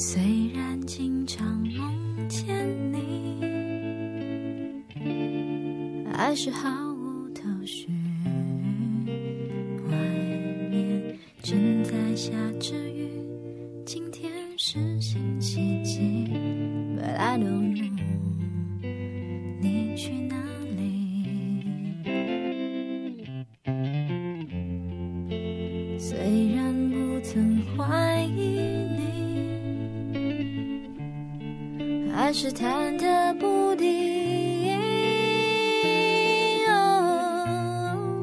虽然经常梦见你，还是毫无头绪。外面正在下着雨，今天是星期几？But I don't know，你去哪里？虽然不曾怀疑还是忐忑不定。哦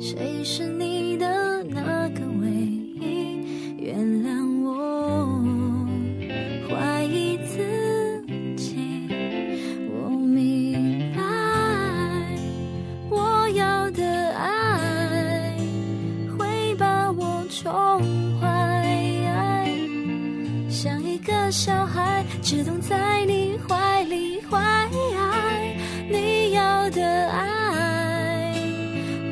谁是你的那个唯一？原谅我怀疑自己。我明白，我要的爱会把我宠坏，像一个小孩，只懂在你怀里怀。你要的爱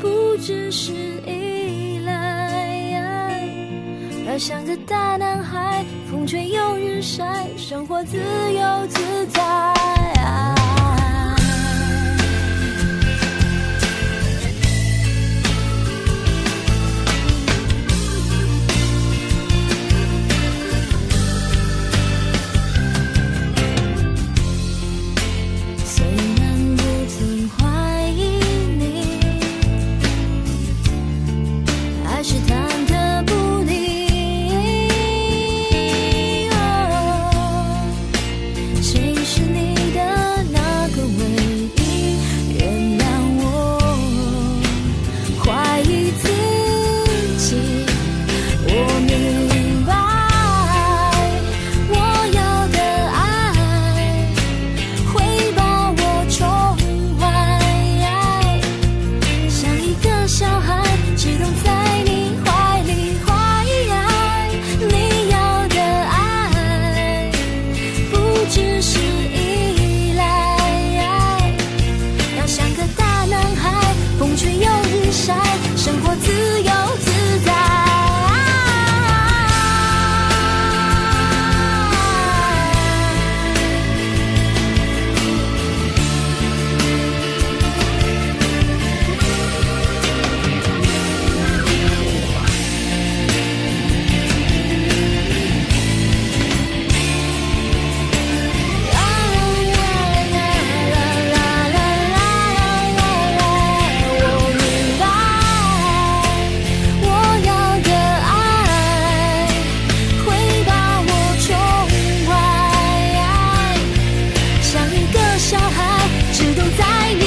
不只是依赖，而像个大男孩，风吹又日晒，生活自由自在。是你小孩只懂在你